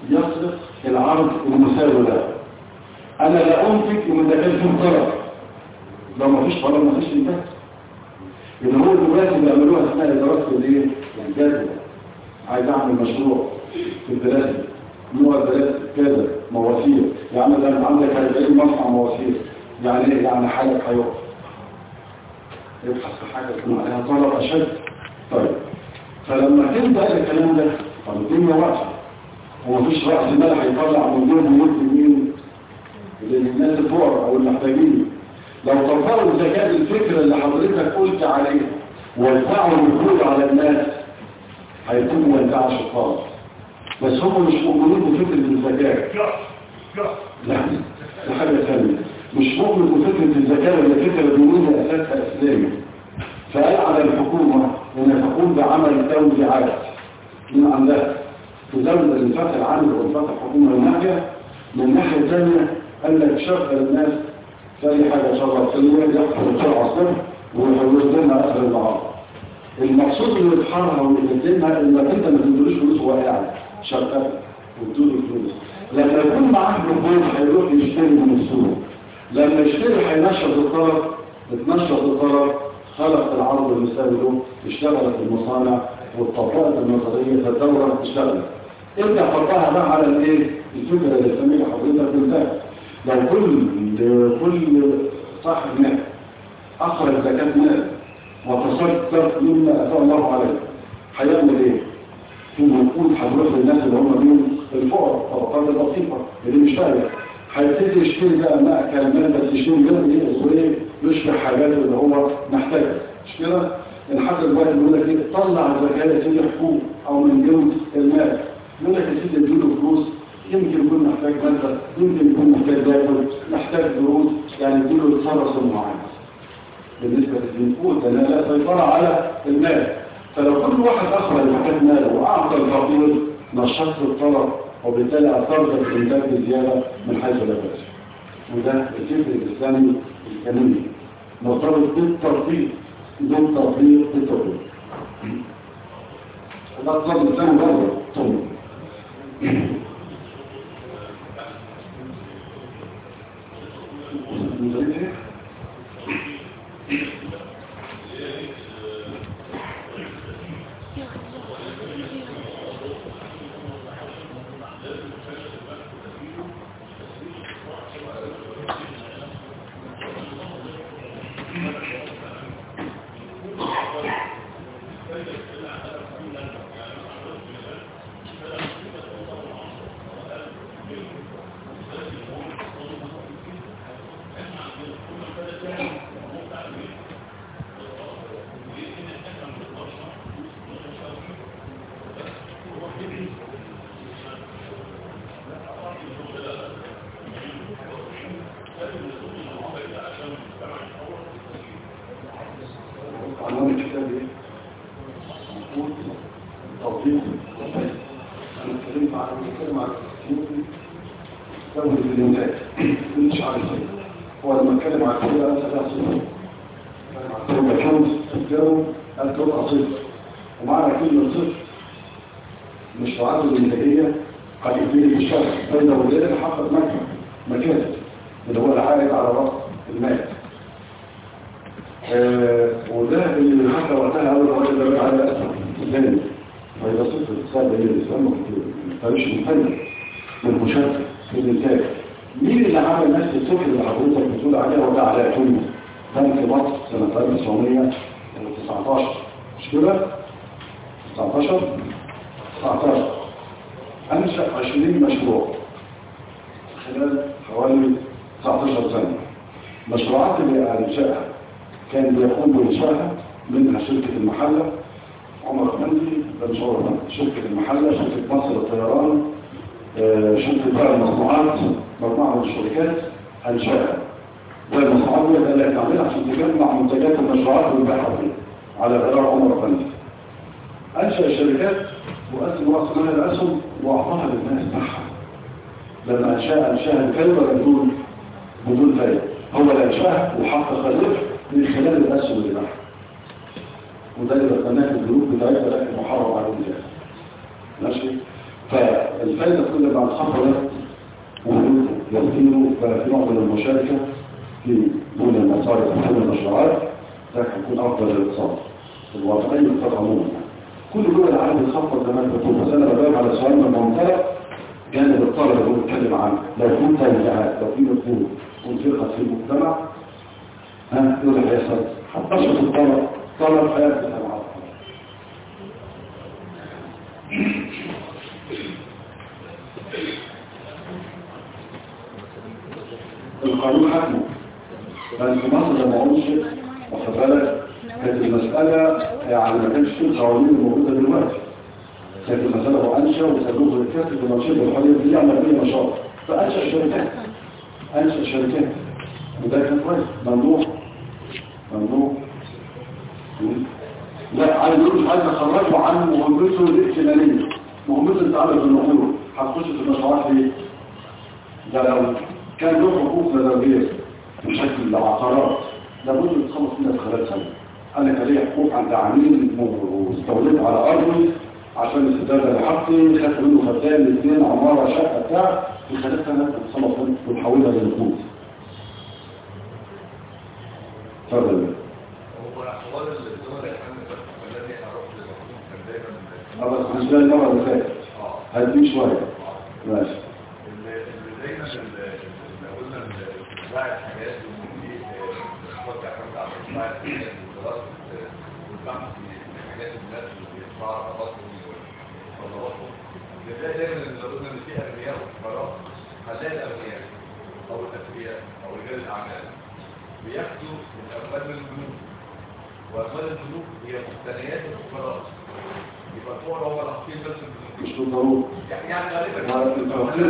يصرف العرض المساوي له. أنا لا انفق من ده كان طلب لو ما فيش طلب ما فيش إنتاج. اللي هو دلوقتي بيعملوها اسمها دراسه الايه الجدوى عايز أعمل مشروع في الدراسه دراسه كذا مواسير. يعمل أنا عندك 40 مصنع مواسير يعني إيه؟ يعني حالك هيقف يبحث في حاجة يكون عليها طلب أشد. طيب. فلما تبدأ الكلام ده طب الدنيا واقفه ومفيش رأس مال هيطلع مليون ويدي مين؟ للناس الفقراء أو المحتاجين. لو طبقوا زكاة الفكرة اللي حضرتك قلت عليها وزعوا الوجود على الناس هيكونوا وزعوا شطار بس هم مش مؤمنين بفكرة الزكاة. لا دي حاجة ثانية. مش مؤمن بفكرة الزكاة ولا فكرة دينية أساسها إسلامي. فقال على الحكومة أن تقوم بعمل توزيعات من عندها تزود الانفاق العام والانفاق الحكومة من ناحية من ناحية ثانية قال لك شغل الناس. أي حاجة شغل سلية يحصل بسرعة الصبح ويحولوا لنا آخر النهار المقصود اللي يتحرها ويقدمها إنك أنت ما تدلوش فلوس وهو قاعد شغال وتدوله فلوس لما يكون معاه جمهور هيروح يشتري من السوق. لما يشتري هينشط الطلب اتنشط الطلب خلق العرض المساوي له اشتغلت المصانع واتطبقت النظرية فالدوره اشتغلت ارجع حطها بقى على الإيه؟ الفكرة اللي سميها حضرتك انتهى لو كل كل صاحب مال أخرج زكاة مال وتصدق مما أتى الله عليه هيعمل إيه؟ في وجود حضرتك الناس اللي هم مين الفقراء الطبقات البسيطه اللي مش فاهم. هيبتدي يشتري بقى مأكل مال بس يشتري مال إيه اسمه يشبه حاجات اللي هو محتاجها. مش كده؟ الحاجة الواحد يقول لك إيه؟ طلع الزكاه يا سيدي حقوق أو من جنس المال. يقول لك يا سيدي اديله فلوس. يمكن يكون محتاج مادة يمكن يكون محتاج ياكل محتاج دروس. يعني اديله يتصرف معين بالنسبة للنقود ده لا سيطرة على المال. فلو كل واحد أخرج زكاة ماله وأعطى الفقير نشط الطلب وبالتالي أثرت الإنتاج بزيادة من حيث لا بأس. وده الفكر الإسلامي الكريم. مرتبط بالتطبيق بالتطبيق بالتطبيق ده الطلب الثاني برضه. طبعا عنوان 19 19 أنشأ 20 مشروع. خلال حوالي 19 سنة. مشروعات اللي أنشأها كان بيقوم بإنشائها منها شركة المحلة. عمر مش عمر مندي شركة المحلة شركة مصر للطيران آه، شركة بقى المصنوعات مجموعة من الشركات أنشأها والمصنوعات دي قال لك عشان تجمع منتجات المشروعات والبيعها فيها على غرار عمر مندي. أنشأ الشركات وقسم رأس مال الأسهم وأعطاها للناس بتاعها لما أنشأها أنشأها بكلمة بدون بدون فايدة. هو اللي أنشأها وحقق الربح من خلال الأسهم اللي معها وده اللي بقناه الجروب بتاعتها لكن محرم على الجهاز ماشي؟ الفايدة كل ما انخفضت وجود يصير في نوع من المشاركة في دون المصارف ودون المشروعات ده هيكون أفضل للاقتصاد الوطني الاقتصاد عموما كل دول العالم يخفض زي ما انت بتقول. بس أنا بجاوب على سؤال من منطلق جانب الطلبة اللي هو بيتكلم عنه لو في توزيعات لو في نفوذ وانفقت في المجتمع ها إيه اللي هيحصل؟ هتنشط الطلب طلب على الطلب القانون حكمه بس في مصر لما انشئ واخد بالك؟ كانت المسألة يعني ما كانش القوانين الموجودة دلوقتي. كانت المسألة أنشأ وسلوه الكاتب ونشيط الحرية دي يعمل نشاط فأنشأ شركات أنشأ شركات وده كان كويس. ممنوع. ممنوع. لا عايز يقول عايز اخرجه عن مهمته الائتمانية مهمته التعرض بالنقود هتخش في المشروعات دي. ده لو كان له حقوق مدنية بشكل العقارات لابد يتخلص منها في خلال سنة. أنا كان لي حقوق عند عميل واستوليت على أرضي عشان استدادة لحقي خدت منه خدام الاثنين عمارة شقة. بتاع سنة تتصلص منه ونحولها للنقود أبس بالنسبة لي المرة اللي فاتت. آه هدي شوية. ماشي. اللي بيدفعوا رغباتهم وطلباتهم بنلاقي دايما قلنا ان في اغنياء وفقراء هنلاقي الاغنياء أو الاثرياء أو رجال الاعمال بياخدوا من البنوك واموال البنوك هي مقتنيات الفقراء يبقى الفقراء هو الاخير بس مش بالضرورة يعني غالبا التوفير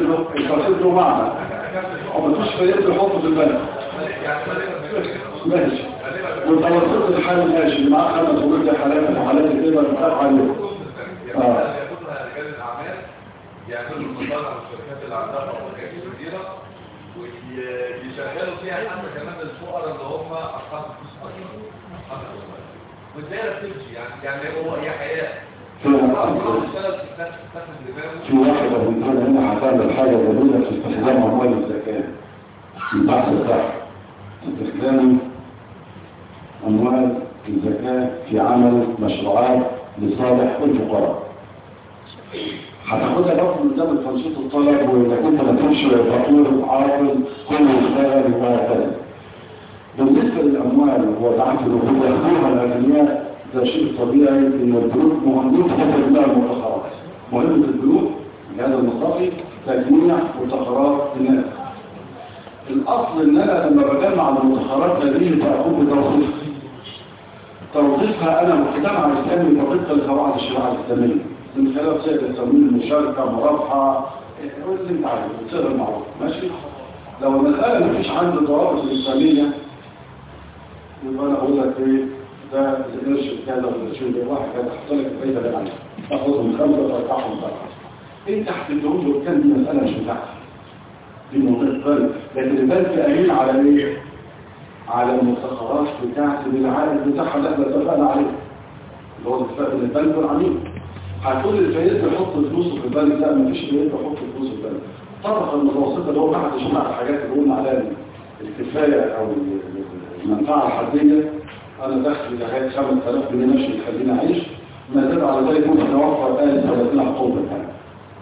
له معنى هو مفيش فريق في البنك ماشي وصلت الحال ماشي. معاه خمس ولد حالات وحالات ياخدها رجال الاعمال يعملوا المصانع والشركات اللي عندها فابريكات كبيره ويشغلوا فيها حتى كمان الفقراء اللي هم اصحاب الفلوس أصلا اصحاب الفلوس بتمشي يعني يعني هو هي حياه في واحد من كان هنا هتعمل حاجة جميلة في استخدام أموال الزكاة البحث بتاعها استخدام أموال الزكاة في عمل مشروعات لصالح الفقراء هتاخدها برضه من قدام تنشيط الطلب وإذا كنت ما تمشي فقير عاطل كله يشتغل وهكذا بالنسبة للأموال ودعم الوجود ياخدوها الأغنياء ده شيء طبيعي إن البنوك مهمين تفضل بها المدخرات مهمة البنوك بهذا المصافي تجميع مدخرات الناس الأصل إن أنا لما بجمع المدخرات هذه بقوم بتوظيفها توظيفها أنا مجتمع إسلامي طبقا لقواعد الشريعة الإسلامية. من خلال سيد التمويل المشاركة مرابحة اللي انت عارفه تصير المعروف ماشي؟ لو المسألة مفيش عندي الضوابط الإسلامية يبقى أنا أقول لك إيه؟ ده القرش كذا والقرشين ده واحد كذا حط لك الفايدة اللي عليها تاخدهم خمسة وترجعهم بقى انت هتديهم له كان دي مسألة مش بتاعتي دي منطقة بنك لكن البنك أمين على إيه؟ على المدخرات بتاعتي بالعائد بتاعها اللي إحنا اتفقنا عليه. اللي هو اتفاق بين البنك والعميل هتقول الفايد يحط فلوسه في البنك لا مفيش فايد يحط فلوسه في البنك الطبقة المتوسطة اللي هو تحت جماعة الحاجات اللي قلنا عليها الكفاية أو المنفعة الحدية. أنا دخل لغاية 5000 جنيه ماشي يخليني أعيش. ما زاد على ذلك ممكن أوفر آل 30 حقوق بالحاجة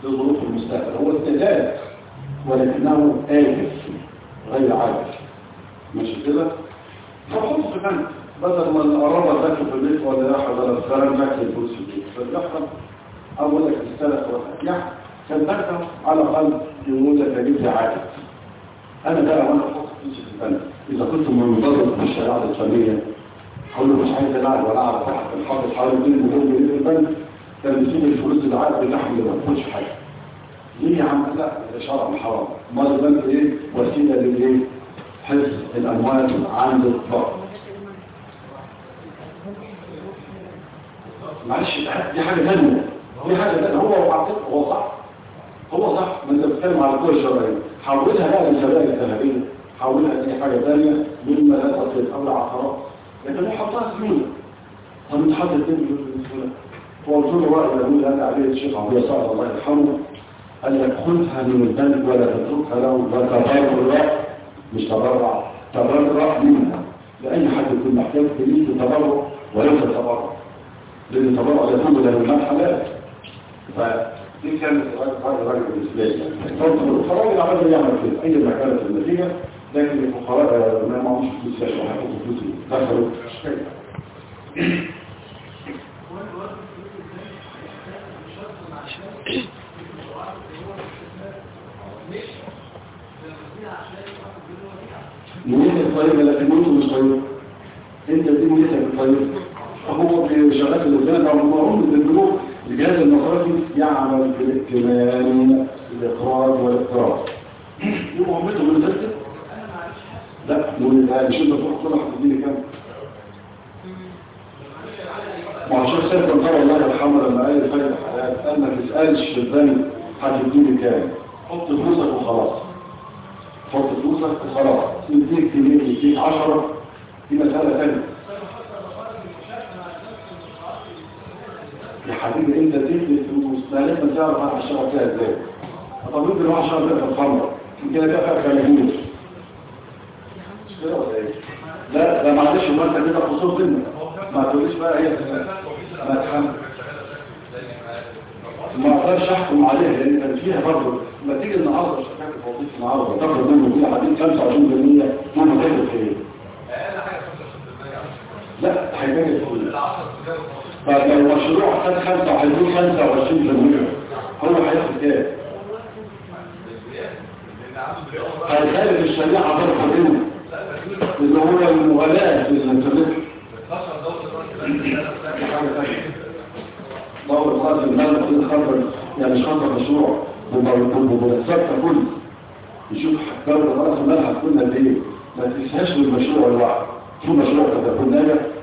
لظروف المستقبل. هو استداد ولكنه آجل غير عادل ماشي كده؟ فحط في بنك بدل ما القرابة تاكل في البيت ولا ياخد ولا الكلام تاكل الفلوس في البيت. فاليحصل أول لك السلف والأحياء كان بكر على الأقل يقول لك أجيب لي عادل أنا بقى وأنا أحط فلوسي في البنك إذا كنت منضبط بالشريعة الإسلامية هقول له مش عايز ألعب ولا أعرف تحت حوالي 2 مليون جنيه في البنك كان بيسيب الفلوس العقد بتاعهم اللي ما تكونش حاجة. ليه يا عم؟ لا شرع حرام. امال البنك إيه؟ وسيلة للإيه؟ حفظ الأموال عند الفقر معلش دي حاجة ثانية دي حاجة ثانية هو وعطيك هو صح. هو صح. ما انت بتتكلم على القوى الشرعيه حولها بقى للسبائل الذهبية. حولها لأي حاجة ثانية مما لا تصل أو العقارات لكن هو حطها سهوله طب انت حاطط 2 مليون في السهوله وقلت له رأي يقول هذا عليه الشيخ عبد الصالح الله يرحمه قال لك خذها من البنك ولا تتركها له وتبرع مش تبرع تبرع منها. لأي حد يكون محتاج تريد تبرع وليس تبرع لأن التبرع يكون له حلال فدي كانت هذا الراجل الإسلامي فالفقراء العمل يعمل كده. أي ما كانت النتيجة لكن الفقراء ما معهمش فلوس يشرب حياتهم فلوس دخلوا. نيتك طيبة لكن انت مش طيب انت دي نيتك طيب هو في الوزارة معروف من البنوك الجهاز المصرفي يعمل بالائتمان الاقراض والاقراض دي مهمته من ذلك لا لا مش انت تروح كل واحد تديني كام؟ وعشان سيد النصر الله يرحمه لما قال الفايدة حلال قال ما تسألش في البنك هتديني كام. حط فلوسك وخلاص. حط فلوسك وخلاص يديك جنيه يديك 10 دي مسألة ثانية. يا حبيبي انت تدي فلوس ما لازم تعرف أنا هشتغل فيها إزاي. طب انت لو هشتغل فيها في الخمر كده فيها كلموش لا ده معلش ما انت كده خصوص ما تقوليش بقى هي ما تحمل ما أقدرش أحكم عليها لأن كان فيها برضه لما تيجي النهارده شركات الوظيفه النهارده تاخد منه دي عادين 25% هم تاخد في إيه؟ لا هيبقى كل فلو المشروع خد 25 25% هو هياخد كام؟ هيخالف الشريعة برضه هنا اللي هو المغالاة في الإنترنت. دور خاص المال في خطر يعني مش خطر مشروع بمناسبات كل. يشوف دورة رأس المال هتكون قد ما تنساش بالمشروع الواحد. في مشروع قد يكون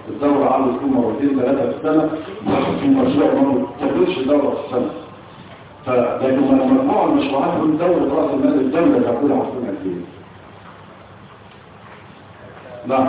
الدورة عاوز تكون مرتين ثلاثة في السنة في مشروع ما تكونش الدورة في السنة. فلكن مجموعة المشروعات من دورة رأس المال الدولة تكون هتكون قد نعم.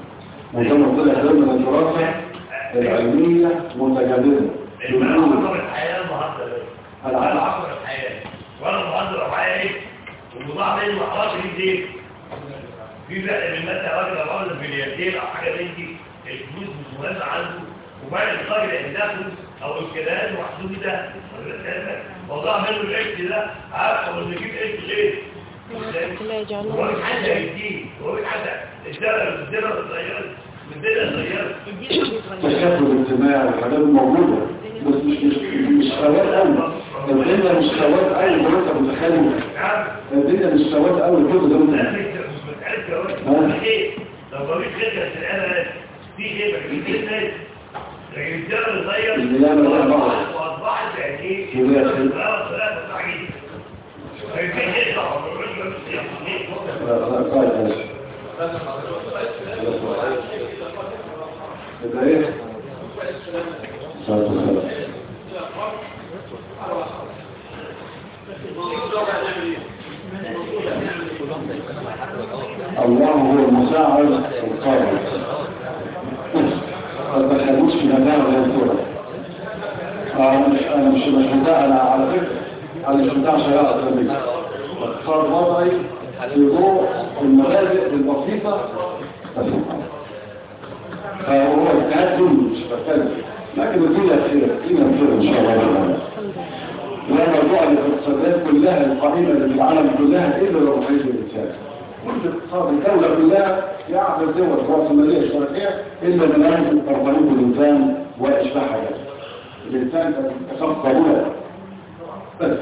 الحياة وأنا مهندر معايا إيه؟ والموضوع ده ما خلاص دي في راجل زي دي. الفلوس مش عنده. وبعد الراجل اللي داخل أو الكلام محدوده والله منه الاكل ده؟ عارف اللي يجيب اكل ليه؟ لا يجعلون هو اتغيرت الدنيا اتغيرت التكافل الاجتماعي والحاجات موجودة بس مش مش قوي الدنيا مش سواد قوي زي ما انت متخيل عارف الدنيا مش سواد قوي كده زي ما انت لو ما فيش خدمة في الآلة في إيه بقى في إيه لكن الجبل صغير اللي يعمل. واصبحت يعني إيه الله هو المساعد القادر ما تدخلوش في غير كده أنا مش مش أنا على فكرة. أنا مش بتاع شريعه اسلاميه صار وضعي في ضوء المبادئ البسيطه بس فهو اجتهاد ديني مش بتكلم لكن الدنيا خير الدنيا خير إن شاء الله. ولا موضوع الاقتصادات كلها القائمه اللي في العالم كلها إلا لو حيث الإنسان. كل اقتصاد الدولة كلها يعمل دول راسماليه اشتراكيه إلا أجل ترفعين الإنسان واشباع حياته. الإنسان كشخص ضرورة. بس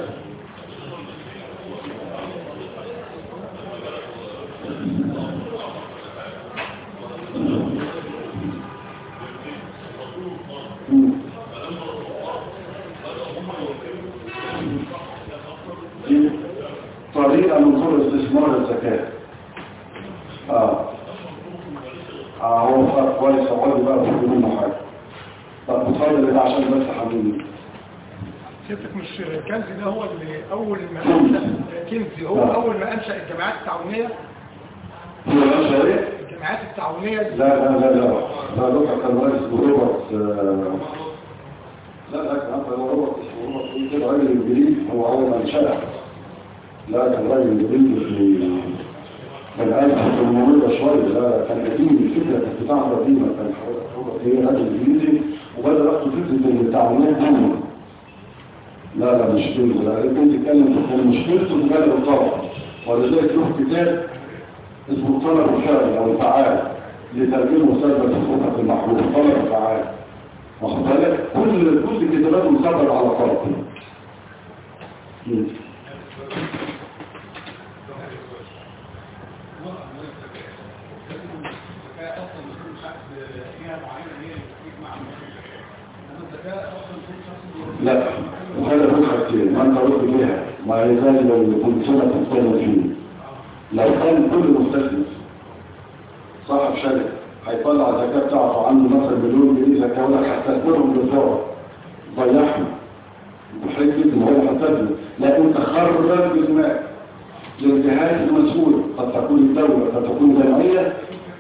مم. آه آه هو فرق كويس اقعد بقى في منه حاجة طب اتفضل ده عشان بس حبيبي سيادتك مش كنزي ده هو اللي اول ما انشا كنزي هو اول ما انشا الجامعات إيه الجامعات التعاونيه لا لا لا لا لا دكتور كان رئيس روبرت آه، لا لا كان روبرت اسمه روبرت إيه كده راجل انجليزي هو اول ما انشأها لا كان راجل انجليزي في كان 1800 شوية لا كان قديم الفكرة كانت بتاعته قديمه كان روبرت هي راجل انجليزي وبدا ياخد فكره التعاونات دي لا لا مش كده لا انت بتتكلم في مشكلته مجال الطاقه ولذلك له كتاب اسمه الطلب الفعلي أو الفعال لترجمة مثبت الخطط المحروف طلب الفعال. واخد بالك؟ كل كل كتاباته مثبت على طلب. لا. وهذا ما انت قلت بيها ما يزال لو كنت سنة تتكلم فيه. لو كان كل مستثمر صاحب شركة هيطلع الزكاة بتاعته عنده مثلا مليون جنيه زكاة ولا هتستثمرهم بالفور ضيعهم بحيث ان هو يحتفل لكن تخرج بالماء للجهات المسؤولة قد تكون الدولة قد تكون جمعية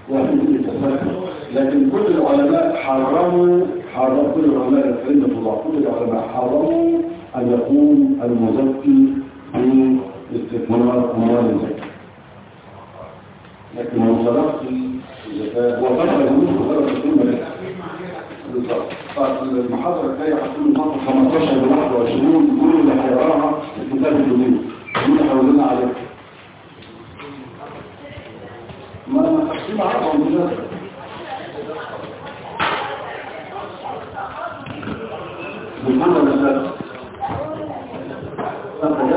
وهي تتفكر لكن كل العلماء حرموا حرموا كل العلماء الله كل العلماء حرموا أن يقوم المزكي باستثمار أموال الزكاة. لكن هو تلقي الزكاة هو يجوز وغير الكلمة لك بالظبط طيب المحاضرة الجاية هتكون نقطة 15 ل 21 كل اللي هيقراها الكتاب الجديد. مين حولنا عليه؟ ما ما تقسيم عرض بالنسبة بكل مثال Danke.